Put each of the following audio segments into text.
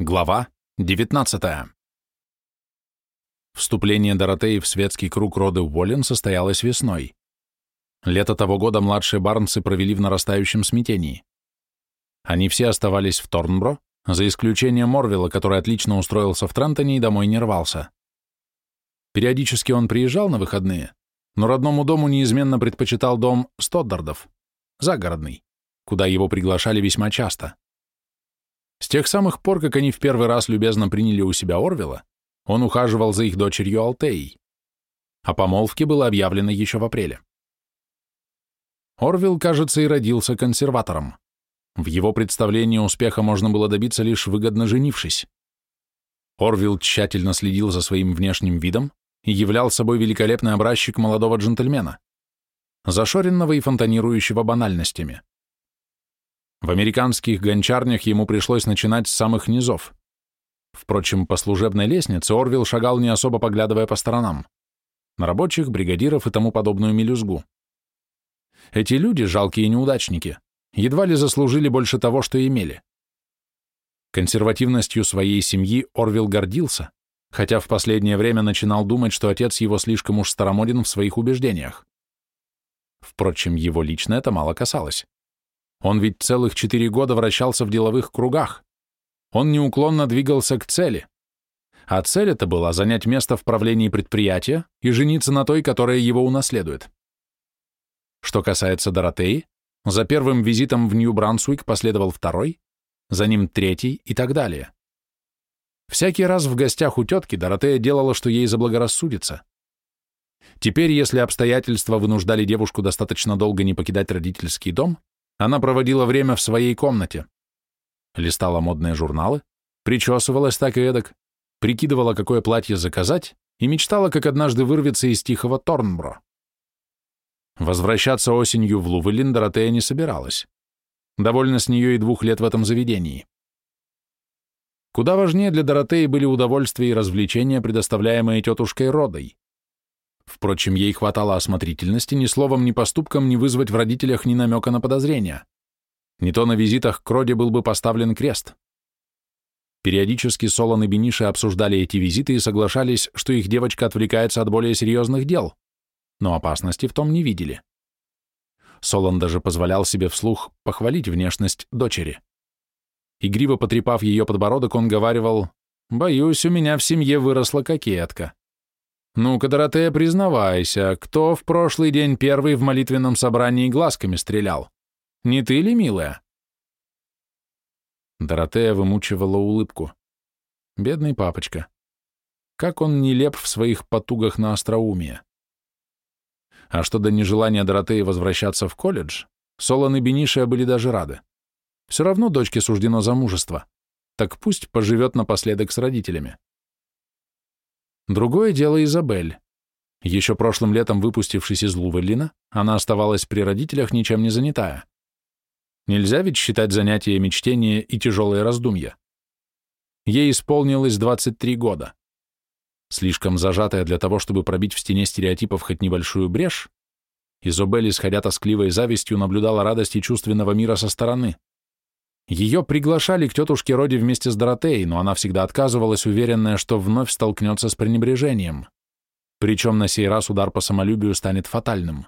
Глава 19. Вступление Доротеи в светский круг рода Уоллен состоялось весной. Лето того года младшие Барнсы провели в нарастающем смятении. Они все оставались в Торнбро, за исключением Морвилла, который отлично устроился в Трентоне и домой не рвался. Периодически он приезжал на выходные, но родному дому неизменно предпочитал дом Стоддардов, загородный, куда его приглашали весьма часто. С тех самых пор, как они в первый раз любезно приняли у себя Орвела, он ухаживал за их дочерью Алтеей. О помолвке было объявлено еще в апреле. Орвилл, кажется, и родился консерватором. В его представлении успеха можно было добиться лишь выгодно женившись. Орвилл тщательно следил за своим внешним видом и являл собой великолепный образчик молодого джентльмена, зашоренного и фонтанирующего банальностями. В американских гончарнях ему пришлось начинать с самых низов. Впрочем, по служебной лестнице Орвилл шагал не особо поглядывая по сторонам. На рабочих, бригадиров и тому подобную мелюзгу. Эти люди, жалкие неудачники, едва ли заслужили больше того, что имели. Консервативностью своей семьи Орвилл гордился, хотя в последнее время начинал думать, что отец его слишком уж старомоден в своих убеждениях. Впрочем, его лично это мало касалось. Он ведь целых четыре года вращался в деловых кругах. Он неуклонно двигался к цели. А цель это была занять место в правлении предприятия и жениться на той, которая его унаследует. Что касается Доротеи, за первым визитом в Нью-Брансуик последовал второй, за ним третий и так далее. Всякий раз в гостях у тетки Доротея делала, что ей заблагорассудится. Теперь, если обстоятельства вынуждали девушку достаточно долго не покидать родительский дом, она проводила время в своей комнате. Листала модные журналы, причесывалась так и эдак, прикидывала, какое платье заказать, и мечтала, как однажды вырвется из тихого Торнбро. Возвращаться осенью в Лувелин Доротея не собиралась. Довольно с нее и двух лет в этом заведении. Куда важнее для Доротеи были удовольствия и развлечения, предоставляемые тетушкой Родой. Впрочем, ей хватало осмотрительности ни словом, ни поступком не вызвать в родителях ни намека на подозрения. Не то на визитах к Роде был бы поставлен крест. Периодически Солон и Бениша обсуждали эти визиты и соглашались, что их девочка отвлекается от более серьезных дел, но опасности в том не видели. Солон даже позволял себе вслух похвалить внешность дочери. Игриво потрепав ее подбородок, он говаривал, «Боюсь, у меня в семье выросла кокетка». «Ну-ка, Доротея, признавайся, кто в прошлый день первый в молитвенном собрании глазками стрелял? Не ты ли, милая?» Доротея вымучивала улыбку. Бедный папочка. Как он нелеп в своих потугах на остроумие. А что до нежелания Доротеи возвращаться в колледж, Солон и Бенишия были даже рады. Все равно дочке суждено замужество. Так пусть поживет напоследок с родителями. Другое дело Изабель. Еще прошлым летом, выпустившись из Лувелина, она оставалась при родителях ничем не занятая. Нельзя ведь считать занятиями чтение и тяжелые раздумья. Ей исполнилось 23 года. Слишком зажатая для того, чтобы пробить в стене стереотипов хоть небольшую брешь, Изабель, исходя тоскливой завистью, наблюдала радости чувственного мира со стороны. Ее приглашали к тетушке Роди вместе с Доротеей, но она всегда отказывалась, уверенная, что вновь столкнется с пренебрежением. Причем на сей раз удар по самолюбию станет фатальным.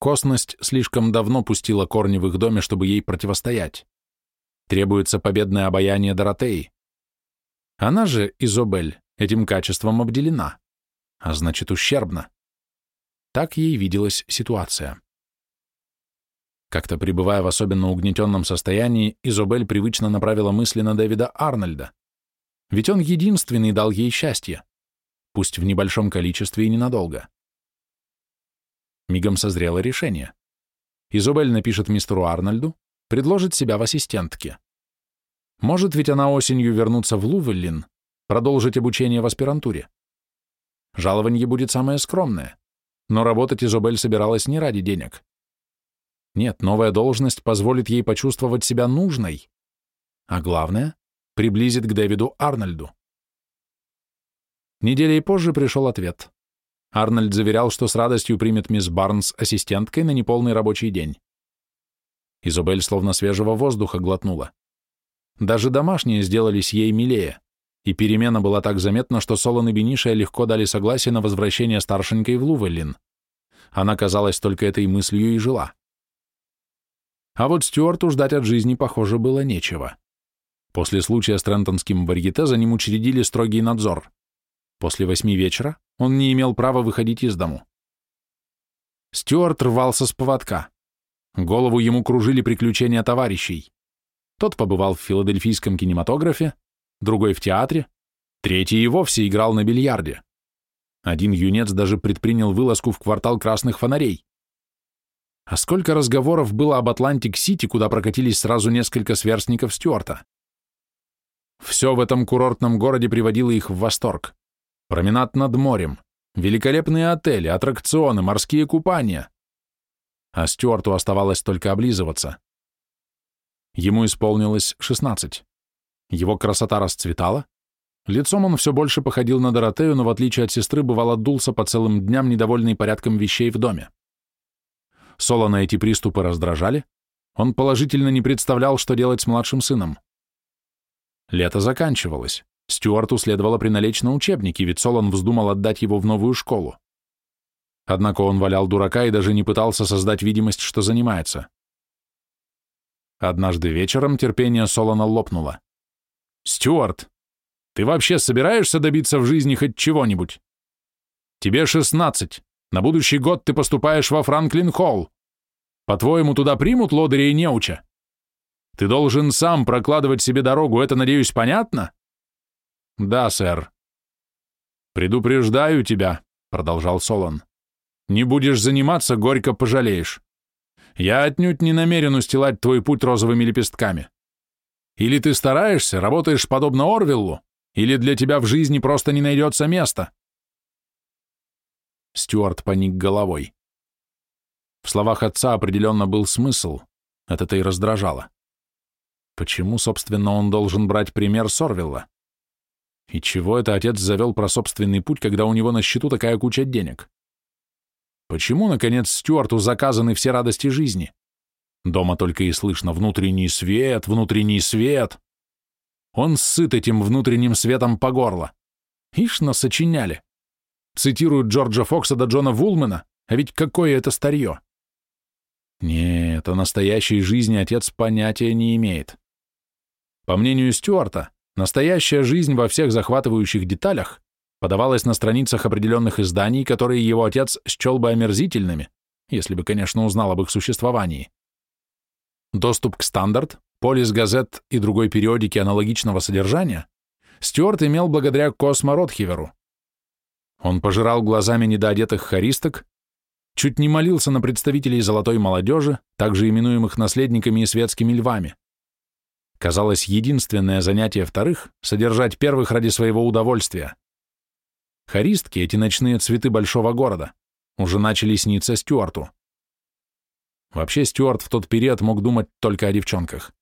Косность слишком давно пустила корни в их доме, чтобы ей противостоять. Требуется победное обаяние Доротеи. Она же, Изобель, этим качеством обделена, а значит ущербна. Так ей виделась ситуация. Как-то пребывая в особенно угнетенном состоянии, Изобель привычно направила мысли на Дэвида Арнольда. Ведь он единственный дал ей счастье, пусть в небольшом количестве и ненадолго. Мигом созрело решение. Изобель напишет мистеру Арнольду, предложит себя в ассистентке. Может ведь она осенью вернуться в Лувеллин, продолжить обучение в аспирантуре. Жалование будет самое скромное, но работать Изобель собиралась не ради денег. Нет, новая должность позволит ей почувствовать себя нужной. А главное, приблизит к Дэвиду Арнольду. Неделей позже пришел ответ. Арнольд заверял, что с радостью примет мисс Барнс ассистенткой на неполный рабочий день. Изобель словно свежего воздуха глотнула. Даже домашние сделались ей милее, и перемена была так заметна, что Солон и Бенишия легко дали согласие на возвращение старшенькой в Лувелин. Она, казалось, только этой мыслью и жила. А вот Стюарту ждать от жизни, похоже, было нечего. После случая с Трентонским варьете за ним учредили строгий надзор. После восьми вечера он не имел права выходить из дому. Стюарт рвался с поводка. Голову ему кружили приключения товарищей. Тот побывал в филадельфийском кинематографе, другой в театре, третий и вовсе играл на бильярде. Один юнец даже предпринял вылазку в квартал красных фонарей. А сколько разговоров было об Атлантик-Сити, куда прокатились сразу несколько сверстников Стюарта. Все в этом курортном городе приводило их в восторг. Променад над морем, великолепные отели, аттракционы, морские купания. А Стюарту оставалось только облизываться. Ему исполнилось 16. Его красота расцветала. Лицом он все больше походил на Доротею, но в отличие от сестры бывало дулся по целым дням, недовольный порядком вещей в доме. Солона эти приступы раздражали. Он положительно не представлял, что делать с младшим сыном. Лето заканчивалось. Стюарту следовало приналечь на учебники, ведь Солон вздумал отдать его в новую школу. Однако он валял дурака и даже не пытался создать видимость, что занимается. Однажды вечером терпение Солона лопнуло. «Стюарт, ты вообще собираешься добиться в жизни хоть чего-нибудь? Тебе шестнадцать. На будущий год ты поступаешь во Франклин-Холл. По-твоему, туда примут лодыря и неуча? Ты должен сам прокладывать себе дорогу, это, надеюсь, понятно?» «Да, сэр». «Предупреждаю тебя», — продолжал Солон. «Не будешь заниматься, горько пожалеешь. Я отнюдь не намерен устилать твой путь розовыми лепестками. Или ты стараешься, работаешь подобно Орвиллу, или для тебя в жизни просто не найдется места. Стюарт поник головой. В словах отца определенно был смысл, это-то и раздражало. Почему, собственно, он должен брать пример Сорвилла? И чего это отец завел про собственный путь, когда у него на счету такая куча денег? Почему, наконец, Стюарту заказаны все радости жизни? Дома только и слышно внутренний свет, внутренний свет. Он сыт этим внутренним светом по горло. Ишь, насочиняли. Цитируют Джорджа Фокса до Джона Вулмена, а ведь какое это старье. Нет, о настоящей жизни отец понятия не имеет. По мнению Стюарта, настоящая жизнь во всех захватывающих деталях подавалась на страницах определенных изданий, которые его отец счел бы омерзительными, если бы, конечно, узнал об их существовании. Доступ к стандарт, полис газет и другой периодики аналогичного содержания Стюарт имел благодаря Космо Ротхиверу. Он пожирал глазами недоодетых хористок, чуть не молился на представителей золотой молодежи, также именуемых наследниками и светскими львами. Казалось, единственное занятие вторых — содержать первых ради своего удовольствия. Хористки, эти ночные цветы большого города, уже начали сниться Стюарту. Вообще Стюарт в тот период мог думать только о девчонках.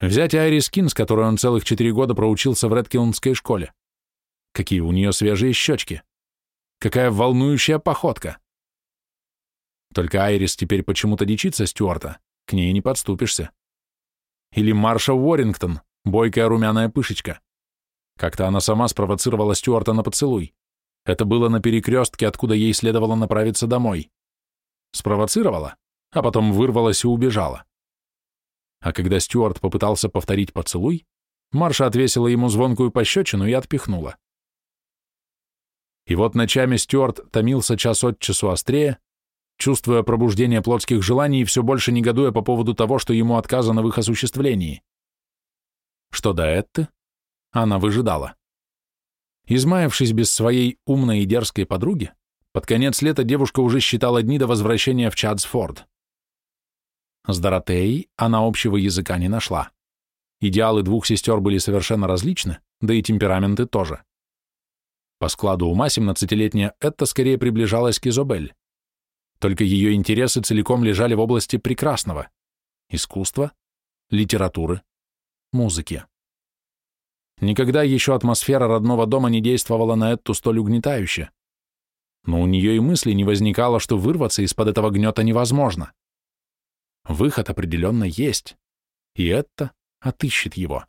Взять Айрис Кин, с которой он целых четыре года проучился в Редкиллндской школе. Какие у нее свежие щечки. Какая волнующая походка. Только Айрис теперь почему-то дичится Стюарта, к ней не подступишься. Или Марша Уоррингтон, бойкая румяная пышечка. Как-то она сама спровоцировала Стюарта на поцелуй. Это было на перекрестке, откуда ей следовало направиться домой. Спровоцировала, а потом вырвалась и убежала. А когда Стюарт попытался повторить поцелуй, Марша отвесила ему звонкую пощечину и отпихнула. И вот ночами Стюарт томился час от часу острее, чувствуя пробуждение плотских желаний и все больше негодуя по поводу того, что ему отказано в их осуществлении. Что до Этты, она выжидала. Измаявшись без своей умной и дерзкой подруги, под конец лета девушка уже считала дни до возвращения в Чадсфорд. С Доротеей она общего языка не нашла. Идеалы двух сестер были совершенно различны, да и темпераменты тоже. По складу ума 17-летняя Этта скорее приближалась к Изобель. Только ее интересы целиком лежали в области прекрасного – искусства, литературы, музыки. Никогда еще атмосфера родного дома не действовала на Этту столь угнетающе. Но у нее и мысли не возникало, что вырваться из-под этого гнета невозможно. Выход определенно есть. И это отыщет его.